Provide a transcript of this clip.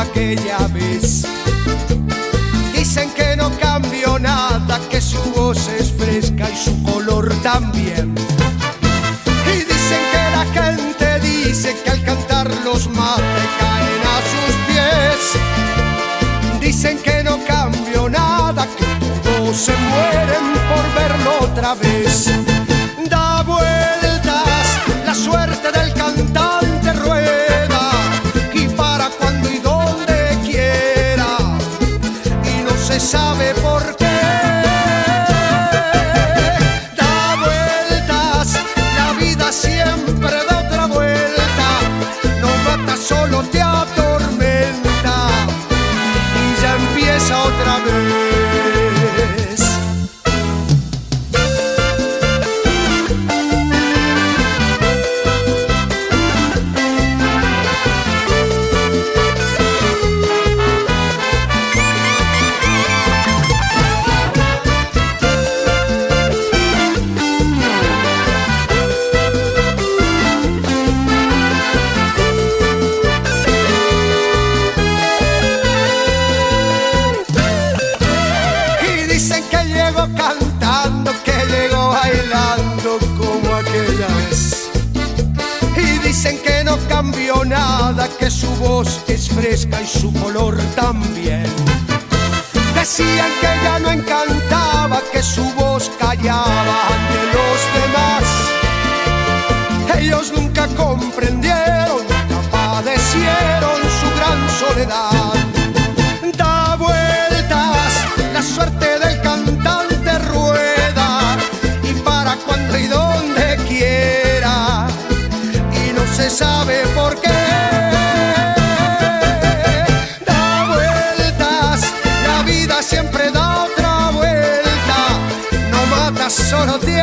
aquella vez. Dicen que no cambió nada, que su voz es fresca y su color también. Y dicen que la gente dice que al cantar los mates caen a sus pies. Dicen que no cambió nada, que todos se mueren por verlo otra vez. Voz es fresca y su color también. Decían que ya no encantaba, que su voz callaba ante los demás. Ellos nunca comprendieron, nunca padecieron su gran soledad. Da vueltas, la suerte del cantante rueda y para cuando y donde quiera. Y no se sabe por qué. siempre da otra vuelta. No mata, solo te